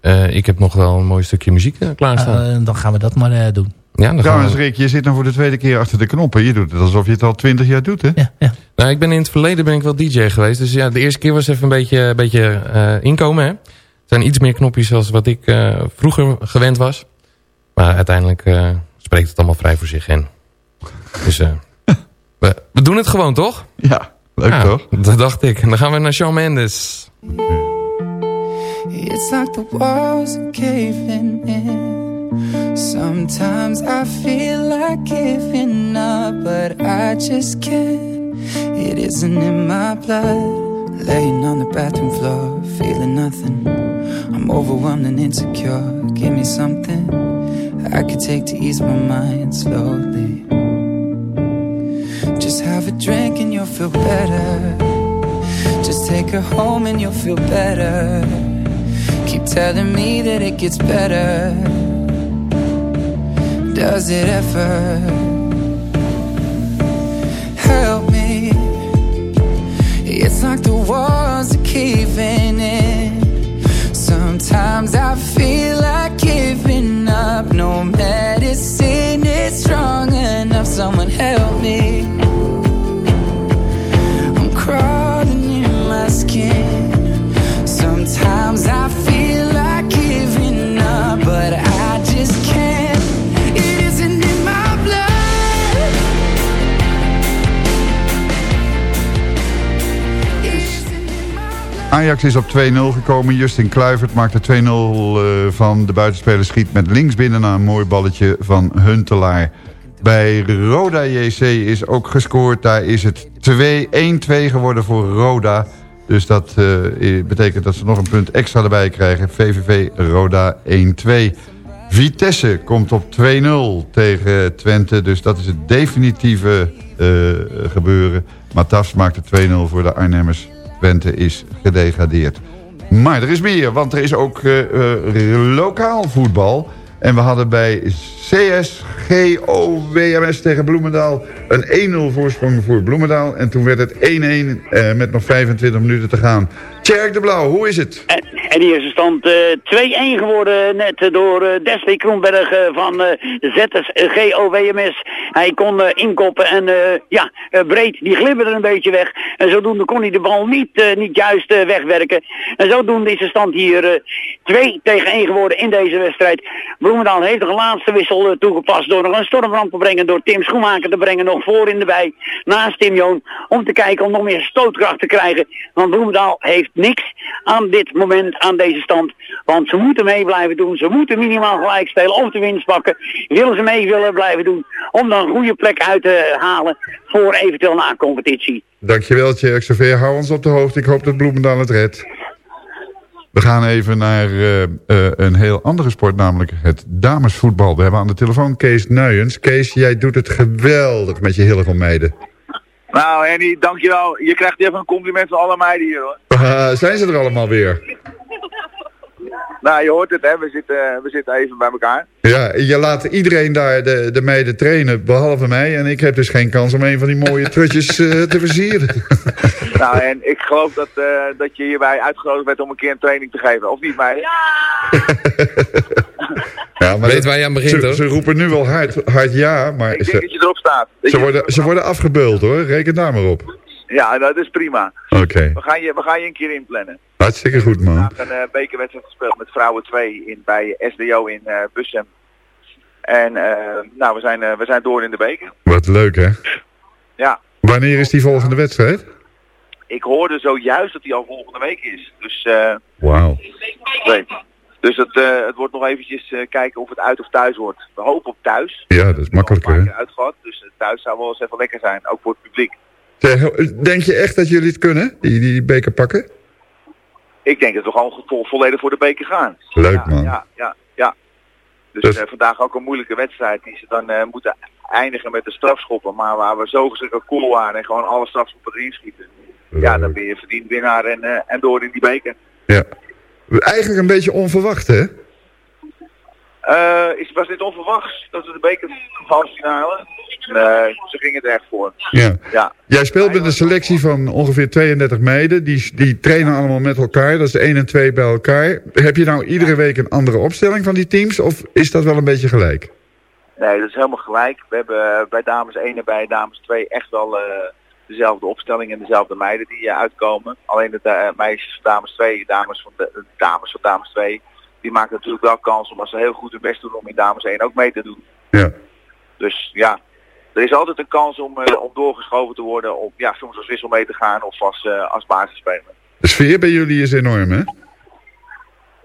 Eh, ik heb nog wel een mooi stukje muziek klaarstaan. Eh, dan gaan we dat maar eh, doen. ja, dan gaan Trouwens we... Rick, je zit nou voor de tweede keer achter de knoppen. Je doet het alsof je het al twintig jaar doet hè? Nou, ik ben in het verleden ben ik wel DJ geweest. Dus ja, de eerste keer was even een beetje, een beetje eh, inkomen. Hè? Het zijn iets meer knopjes als wat ik eh, vroeger gewend was. Maar uiteindelijk eh, spreekt het allemaal vrij voor zich in. Dus eh, we, we doen het gewoon, toch? Ja, leuk Ja, toch? Dat dacht ik. En dan gaan we naar Shawn Mendes. It's like the walls are caving in. Sometimes I feel like giving up, but I just can't. It isn't in my blood. Laying on the bathroom floor, feeling nothing. I'm overwhelmed and insecure. Give me something I could take to ease my mind slowly. Just have a drink and you'll feel better. Just take her home and you'll feel better. Keep telling me that it gets better. Does it ever? Help me. It's like the walls are caving in. Sometimes I feel like giving up. No medicine is strong enough. Someone help me. Ajax is op 2-0 gekomen. Justin Kluivert maakte 2-0 eh, van de buitenspeler schiet met links binnen na een mooi balletje van Huntelaar. Bij Roda JC is ook gescoord. Daar is het 2-1-2 geworden voor Roda. Dus dat eh, betekent dat ze nog een punt extra erbij krijgen. VVV Roda 1-2. Vitesse komt op 2-0 tegen Twente. Dus dat is het definitieve eh, gebeuren. Matafs maakte 2-0 voor de Arnhemmers. Twente is gedegradeerd. Maar er is meer, want er is ook eh, eh, lokaal voetbal. En we hadden bij CSGO-WMS tegen Bloemendaal een 1-0 voorsprong voor Bloemendaal. En toen werd het 1-1 eh, met nog 25 minuten te gaan. Tjerk de Blauw, hoe is het? En, en die is de stand eh 2-1 geworden net eh, door eh Desli Kroenberg eh, van eh ZSGOWMS. Hij kon eh, inkoppen en eh, ja, eh, breed, die glibberde een beetje weg. En zodoende kon hij de bal niet, eh, niet juist eh, wegwerken. En zodoende is de stand hier eh 2 tegen 1 geworden in deze wedstrijd. Bloemendaal heeft een laatste wissel eh, toegepast door nog een stormbrand te brengen, door Tim Schoenmaker te brengen, nog voor in de bij, naast Tim Joon, om te kijken om nog meer stootkracht te krijgen. Want Bloemendaal heeft niks aan dit moment, aan deze stand. Want ze moeten mee blijven doen, ze moeten minimaal gelijk spelen of de winst pakken. Willen ze mee willen blijven doen, om dan een goede plek uit te halen voor eventueel na competitie. Dankjewel, Tjerk Xavier. Hou ons op de hoogte. Ik hoop dat Bloemendaal het redt. We gaan even naar eh, eh, een heel andere sport, namelijk het damesvoetbal. We hebben aan de telefoon Kees Nuyens. Kees, jij doet het geweldig met je Hillegom meiden. Nou, Henny, dankjewel. Je krijgt even een compliment van alle meiden hier, hoor. Uh, zijn ze er allemaal weer? Nou, je hoort het, hè. We zitten, we zitten even bij elkaar. Ja, je laat iedereen daar de, de meiden trainen, behalve mij. En ik heb dus geen kans om een van die mooie trutjes eh, te versieren. Nou, en ik geloof dat, eh, dat je hierbij uitgenodigd werd om een keer een training te geven. Of niet, meiden? Ja, maar Weet dat- waar je aan begint, ze, hoor. ze roepen nu wel hard, hard ja, maar Ik denk dat ze, je erop staat. Dat ze, worden, ze worden afgebeuld hoor. Reken daar maar op. Ja, dat is prima. Oké, We gaan je, we gaan je een keer inplannen. hartstikke goed man. vandaag een eh, bekerwedstrijd gespeeld met vrouwen 2 in, bij SDO in eh Bussum. En eh, nou, we zijn, we zijn door in de beker. Wat leuk hè. Ja, Wanneer is die volgende wedstrijd? ik hoorde zojuist dat die al volgende week is. Dus, eh Wauw. nee. dus het, het wordt nog eventjes kijken of het uit of thuis wordt. We hopen op thuis. Ja, dat is makkelijker hè. uitgehad, dus thuis zou wel eens even lekker zijn, ook voor het publiek. Denk je echt dat jullie het kunnen, die, die beker pakken? Ik denk dat we gewoon vo- volledig voor de beker gaan. Leuk ja, man. Ja, ja, ja. Dus, Dus- eh, vandaag ook een moeilijke wedstrijd die ze dan eh, moeten eindigen met de strafschoppen. Maar waar we zo verschrikkelijk cool waren en gewoon alle strafschoppen erin schieten. Ja, dan ben je verdiend winnaar en, eh, en door in die beker. Ja. Eigenlijk een beetje onverwacht hè. Is, was dit onverwachts dat we de beker halve finale? Nee, ze gingen er echt voor. Ja. Ja. Jij speelt met een selectie van ongeveer 32 meiden. Die, die trainen allemaal met elkaar. Dat is 1 en 2 bij elkaar. Heb je nou iedere week een andere opstelling van die teams? Of is dat wel een beetje gelijk? Nee, dat is helemaal gelijk. We hebben eh, bij dames 1 en bij dames 2 echt wel eh, dezelfde opstelling en dezelfde meiden die eh, uitkomen. Alleen de da- meisjes van dames 2, dames van, de, de dames van dames 2, die maken natuurlijk wel kans om als ze heel goed hun best doen om in dames 1 ook mee te doen. Ja. Dus ja, er is altijd een kans om, eh, om doorgeschoven te worden, om ja, soms als wissel mee te gaan of als, eh als basisspeler. De sfeer bij jullie is enorm hè?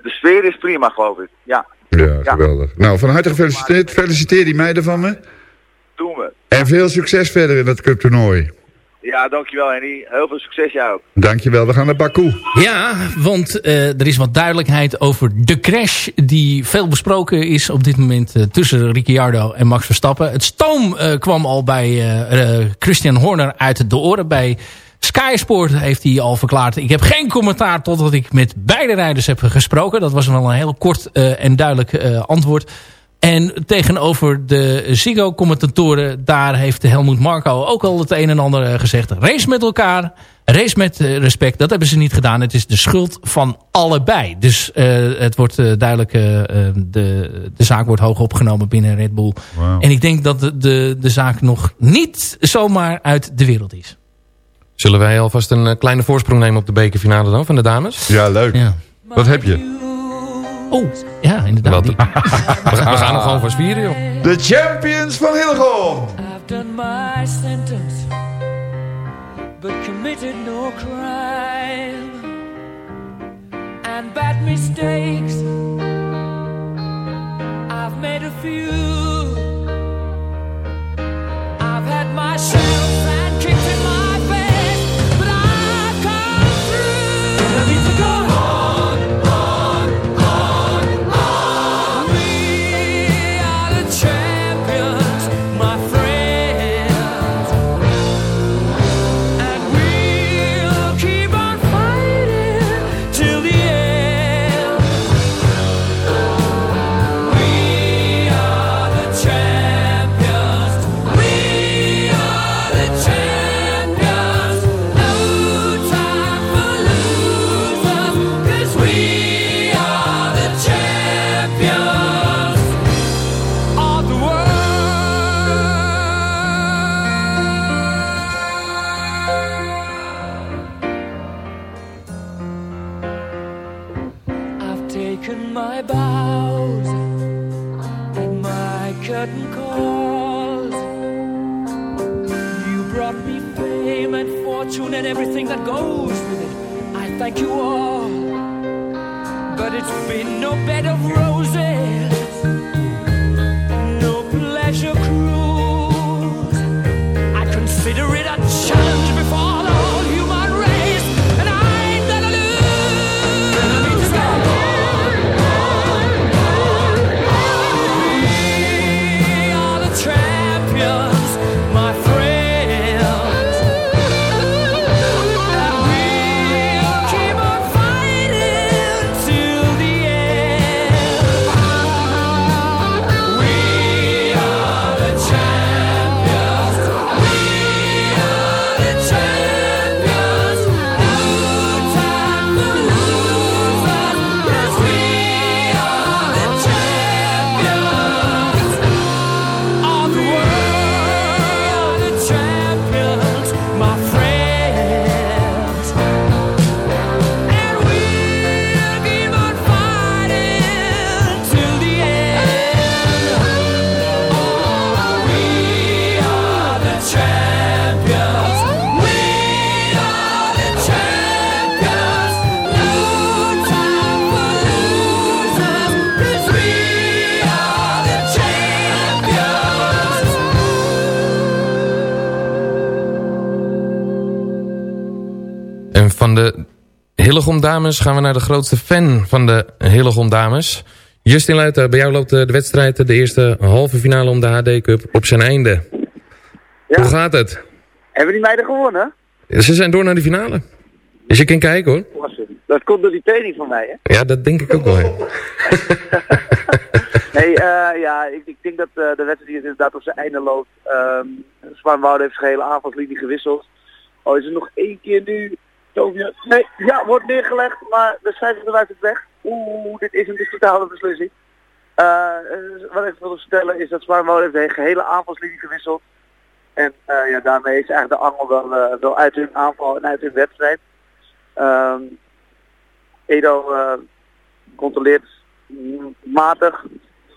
De sfeer is prima geloof ik. Ja, Ja, geweldig. Nou, van harte gefeliciteerd. Feliciteer die meiden van me. doen we. En veel succes verder in dat cuptoernooi. Ja, dankjewel Henny. Heel veel succes jou ook. Dankjewel, we gaan naar Baku. Ja, want eh, er is wat duidelijkheid over de crash die veel besproken is op dit moment eh, tussen Ricciardo en Max Verstappen. Het stoom eh, kwam al bij Christian Horner uit de oren. Bij Sky Sport heeft hij al verklaard. Ik heb geen commentaar totdat ik met beide rijders heb gesproken. Dat was wel een heel kort eh, en duidelijk eh, antwoord. En tegenover de Ziggo-commentatoren, daar heeft Helmoet Marco ook al het een en ander eh, gezegd. Race met elkaar, race met eh, respect, dat hebben ze niet gedaan. Het is de schuld van allebei. Dus eh, het wordt eh, duidelijk, de, de zaak wordt hoog opgenomen binnen Red Bull. En ik denk dat de, de, de zaak nog niet zomaar uit de wereld is. Zullen wij alvast een kleine voorsprong nemen op de bekerfinale dan van de dames? Ja, leuk. Ja. Wat heb je? Oh, ja, inderdaad. Die- We, gaan- we gaan nog gewoon voor vieren, joh. De champions van Hillegom. I've done my sentence, but committed no crime. And bad mistakes, I've made a few. I've had my shells Hillegom Dames gaan we naar de grootste fan van de Hillegom Dames. Justin Luiten, bij jou loopt de wedstrijd, de eerste halve finale om de HD Cup, op zijn einde. Hoe gaat het? Hebben die meiden gewonnen? Ze zijn door naar de finale. Dus je kan kijken hoor. Dat komt door die training van mij, hè? Ja, dat denk ik ook wel. ja. Nee, eh, ja, ik, ik denk dat eh, de wedstrijd hier inderdaad op zijn einde loopt. Um, Zwaanwoude heeft zijn hele aanvalslinie gewisseld. Oh, is er nog één keer nu... Nee, ja, wordt neergelegd, maar de scheidsrechter wijst het weg. Oeh, dit is een discutabele beslissing. Eh, wat ik wilde vertellen is dat Zwaanwoude heeft de gehele aanvalslinie gewisseld. En eh, ja, daarmee is eigenlijk de angel wel, eh, wel uit hun aanval en uit hun wedstrijd. Ehm, Edo controleert matig,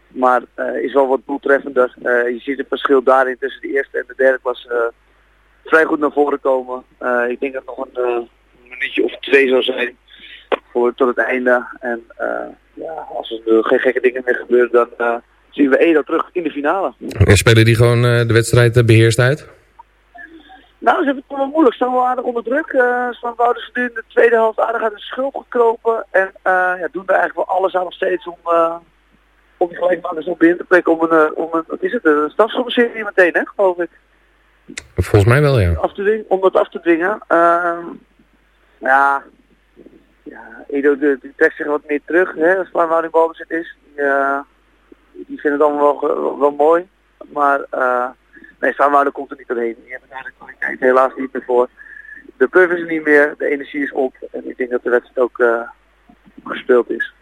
maar is wel wat doeltreffender. Je ziet het verschil daarin tussen de eerste en de derde eh, vrij goed naar voren komen. Ik denk dat nog een minuutje of twee zou zijn voor tot het einde. En eh, ja, als er geen gekke dingen meer gebeuren, dan eh, zien we Edo terug in de finale. En spelen die gewoon eh, de wedstrijd eh, beheerst uit? Nou, ze hebben het wel moeilijk. Ze staan wel aardig onder druk. Uh, Staan wouden ze nu in de tweede helft aardig uit de schulp gekropen. En ja, doen er eigenlijk wel alles aan nog steeds om, eh om die gelijkmakers op binnen te prikken. Om een, om een, wat is het, een stafschoppenserie meteen, hè, geloof ik. Volgens mij wel, ja. Af te dwingen, om dat af te dwingen. Ja, ja, Edo de, die trekt zich wat meer terug, hè, als Spaanwoud in balbezit is. Die, eh, die vinden het allemaal wel, wel, wel mooi. Maar eh nee, komt er niet doorheen. Die hebben daar de kwaliteit helaas niet meer voor. De puff is er niet meer, de energie is op. En ik denk dat de wedstrijd ook eh, gespeeld is.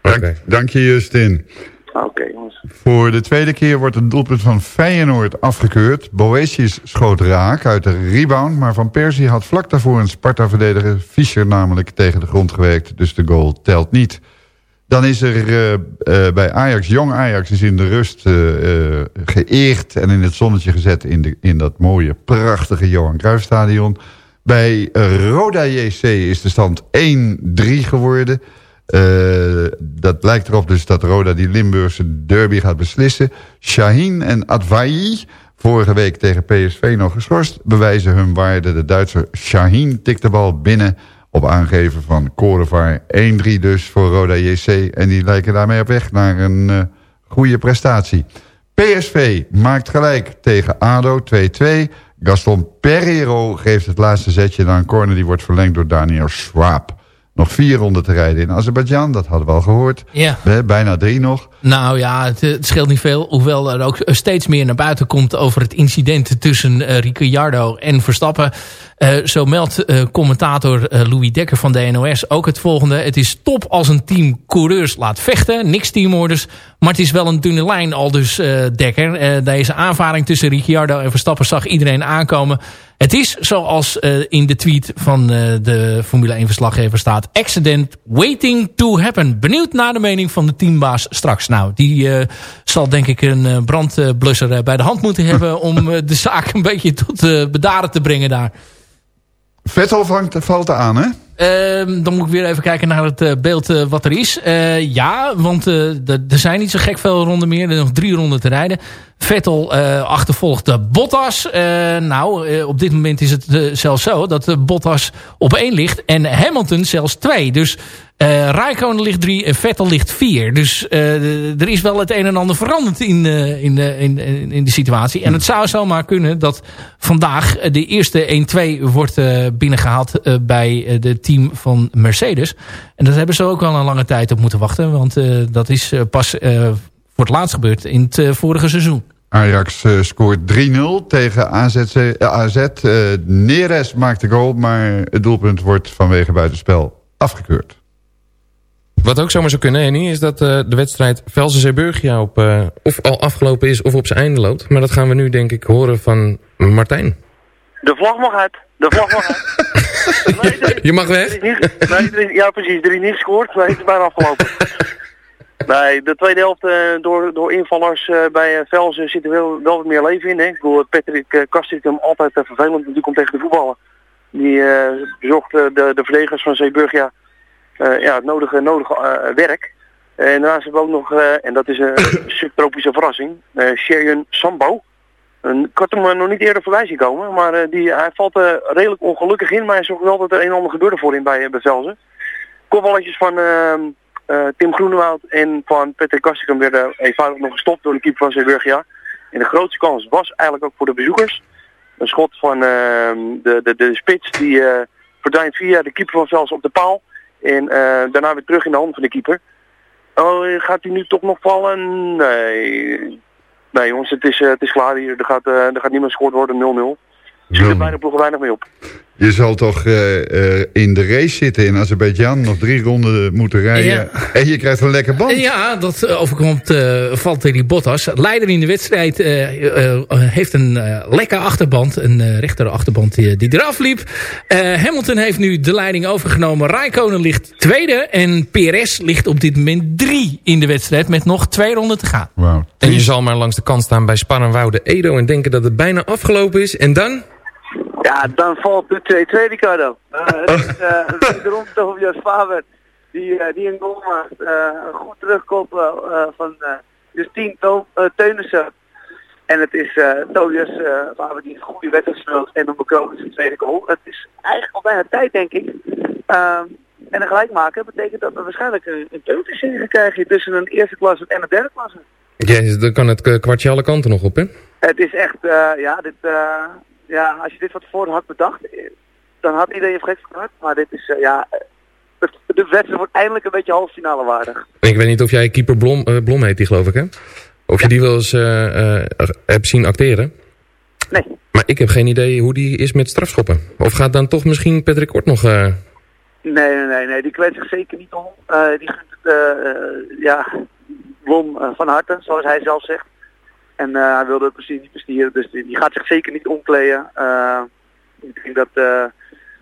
Dank, dank je Justin. Ah, Oké jongens. Voor de tweede keer wordt het doelpunt van Feyenoord afgekeurd. Boetius schoot raak uit de rebound, maar Van Persie had vlak daarvoor een Sparta-verdediger Fischer namelijk tegen de grond gewerkt. Dus de goal telt niet. Dan is er eh, eh, bij Ajax, jong Ajax is in de rust eh, geëerd en in het zonnetje gezet in, de, in dat mooie, prachtige Johan Cruijffstadion. Bij Roda JC is de stand 1-3 geworden. Eh, dat lijkt erop dus dat Roda die Limburgse derby gaat beslissen. Shaheen en Advayi, vorige week tegen PSV nog geschorst, bewijzen hun waarde. De Duitser Shaheen tikt de bal binnen op aangeven van Korevaar. 1-3 dus voor Roda JC. En die lijken daarmee op weg naar een eh, goede prestatie. PSV maakt gelijk tegen ADO 2-2. Gaston Pereiro geeft het laatste zetje naar een corner. Die wordt verlengd door Daniel Schwab. Nog vier ronden te rijden in Azerbeidzjan. Dat hadden we al gehoord. Ja. Bijna drie nog. Nou ja, het, het scheelt niet veel. Hoewel er ook steeds meer naar buiten komt over het incident tussen eh, Ricciardo en Verstappen. Eh, zo meldt eh, commentator eh, Louis Dekker van de NOS ook het volgende. Het is top als een team coureurs laat vechten. Niks teamorders. Maar het is wel een dunne lijn al dus Dekker. Deze aanvaring tussen Ricciardo en Verstappen zag iedereen aankomen. Het is zoals in de tweet van de Formule 1 verslaggever staat. Accident waiting to happen. Benieuwd naar de mening van de teambaas straks. Nou, die zal denk ik een brandblusser bij de hand moeten hebben... om de zaak een beetje tot bedaren te brengen daar. Vettel valt aan, hè? Ehm, dan moet ik weer even kijken naar het eh, beeld eh, wat er is. Eh, ja, want er er zijn niet zo gek veel ronden meer. Er zijn nog drie ronden te rijden. Vettel achtervolgt eh, Bottas. Nou, op dit moment is het zelfs zo dat Bottas op één ligt. En Hamilton zelfs twee. Dus eh Raikkonen ligt drie en Vettel ligt vier. Dus eh, er is wel het een en ander veranderd in, eh, in, de- in, in, de situatie. En het zou zomaar kunnen dat vandaag de eerste 1-2 wordt eh, binnengehaald eh, bij eh, de team van Mercedes. En dat hebben ze ook al een lange tijd op moeten wachten. Want dat is pas voor het laatst gebeurd in het vorige seizoen. Ajax scoort 3-0 tegen AZC, AZ. Neres maakt de goal, maar het doelpunt wordt vanwege buitenspel afgekeurd. Wat ook zomaar zou kunnen, Henny, is dat eh, de wedstrijd Velsen-Zeeburgia op eh, of al afgelopen is of op zijn einde loopt. Maar dat gaan we nu denk ik horen van Martijn. De vlag mag uit. De vlag mag uit. Je mag weg. Niet- nee, is- ja, precies. Er is niet gescoord. Nee, het is bijna afgelopen. Nee, de tweede helft eh, door, door invallers bij Velzen zit er wel, wel wat meer leven in. Hè. Ik bedoel, Patrick uh, Kastrikum altijd vervelend natuurlijk om tegen de voetballen. Die bezocht eh, de, de verdedigers van Zeeburgia ja, het nodige, nodige eh, werk. En daarnaast hebben we ook nog, eh, en dat is een subtropische verrassing, eh Sherjan Sambo. En Ik had hem eh, nog niet eerder voorbij zien komen, maar eh, die, hij valt eh, redelijk ongelukkig in. Maar hij zorgt wel dat er een en ander gebeurde voor hem bij, uh, bij Velzen. Kopballetjes van ehm, eh, Tim Groenewoud en van Patrick Kastikum werden eenvoudig nog gestopt door de keeper van Zeeburgia. En de grootste kans was eigenlijk ook voor de bezoekers. Een schot van ehm, de, de, de spits die eh, verdwijnt via de keeper van Velzen op de paal. En eh, daarna weer terug in de hand van de keeper. Oh, gaat hij nu toch nog vallen? Nee. Nee jongens, het is, eh, het is klaar hier. Er gaat, eh, er gaat niet meer gescoord worden, 0-0. Ziet er bijna ploegen weinig mee op. Je zal toch eh, eh, in de race zitten in Azerbeidzjan, nog drie ronden moeten rijden. En je krijgt een lekker band. Ja, dat eh, overkomt uh, Valtteri Bottas. Leider in de wedstrijd uh, uh, heeft een uh, lekker achterband. Een uh, rechter achterband die, die eraf liep. Hamilton heeft nu de leiding overgenomen. Raikkonen ligt tweede. En Perez ligt op dit moment drie in de wedstrijd. Met nog twee ronden te gaan. Wow. En je zal maar langs de kant staan bij Sparrenwoude Edo. En denken dat het bijna afgelopen is. En dan... Ja, dan valt de 2-2 Ricardo. Uh, het is uh, wederom Tobias Faber die, uh, die een goal maakt. een goed terugkoppel van Justine to Teunissen. En het is Tobias Faber die een goede wedstrijd speelt en dan bekroont zijn tweede goal. Het is eigenlijk al bijna tijd denk ik. Ehm, en een gelijk maken betekent dat we waarschijnlijk een, een gaan krijgen tussen een eerste klasse en een derde klasse. Ja, dan kan het kwartje alle kanten nog op hè? Het is echt, ja, dit ja, als je dit wat voor had bedacht, dan had iedereen je gek verklaard. Maar dit is, uh, ja, het, de wedstrijd wordt eindelijk een beetje halve finale waardig. Ik weet niet of jij keeper Blom, uh, Blom heet die geloof ik hè? Of ja. je die wel eens uh, hebt zien acteren? Nee. Maar ik heb geen idee hoe die is met strafschoppen. Of gaat dan toch misschien Patrick Kort nog... Nee, nee, nee, nee, die kwijt zich zeker niet om. die gunt het, ja, Blom van harte, zoals hij zelf zegt. En uh, hij wilde het precies niet bestieren, dus die, die, gaat zich zeker niet omkleden. Uh, ik denk dat, uh,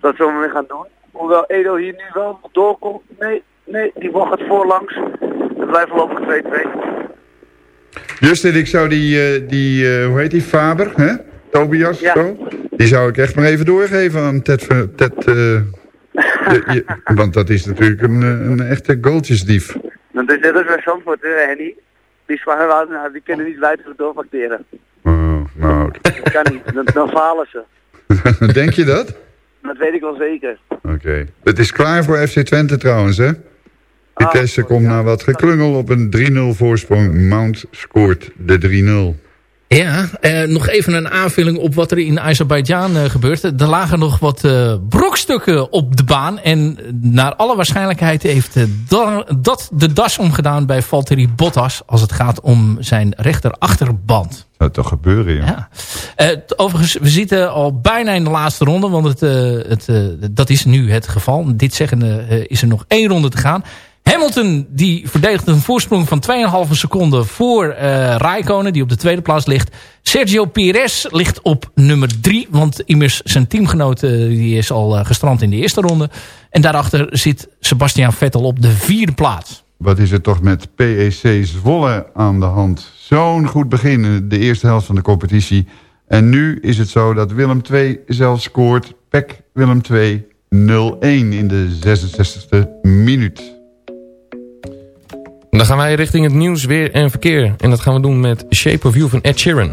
dat we weer gaan doen. Hoewel Edo hier nu wel doorkomt. Nee, nee, die bal gaat voorlangs. Het blijft voorlopig 2-2. Justin, ik zou die, die hoe heet die, Faber, hè? Tobias, ja. zo? Die zou ik echt maar even doorgeven aan Ted... Ted je, want dat is natuurlijk een, een echte goaltjesdief. Dat is net als bij Zandvoort, Henny die zwaarwouden, nou, die kunnen niet buiten doorfacteren. Oh, nou. Dat kan niet, dan, dan falen ze. Denk je dat? Dat weet ik wel zeker. Oké. Okay. Het is klaar voor FC Twente trouwens, hè? Vitesse ah, komt ja. na wat geklungel op een 3-0 voorsprong. Mount scoort de 3-0. Ja, eh, nog even een aanvulling op wat er in Azerbeidzjan eh, gebeurt. Er lagen nog wat eh, brokstukken op de baan. En naar alle waarschijnlijkheid heeft eh, da- dat de das omgedaan bij Valtteri Bottas... als het gaat om zijn rechterachterband. Zou toch gebeuren, ja. Ja. Eh, overigens, we zitten al bijna in de laatste ronde. Want het, eh, het, dat is nu het geval. Dit zeggende eh, is er nog één ronde te gaan. Hamilton die verdedigt een voorsprong van 2,5 seconden voor eh Raikkonen. Die op de tweede plaats ligt. Sergio Perez ligt op nummer 3. Want immers zijn teamgenoot eh, die is al eh, gestrand in de eerste ronde. En daarachter zit Sebastian Vettel op de vierde plaats. Wat is er toch met PEC Zwolle aan de hand? Zo'n goed begin in de eerste helft van de competitie. En nu is het zo dat Willem II zelf scoort. PEC Willem II 0-1 in de 66e minuut. Dan gaan wij richting het nieuws, weer en verkeer. En dat gaan we doen met Shape of You van Ed Sheeran.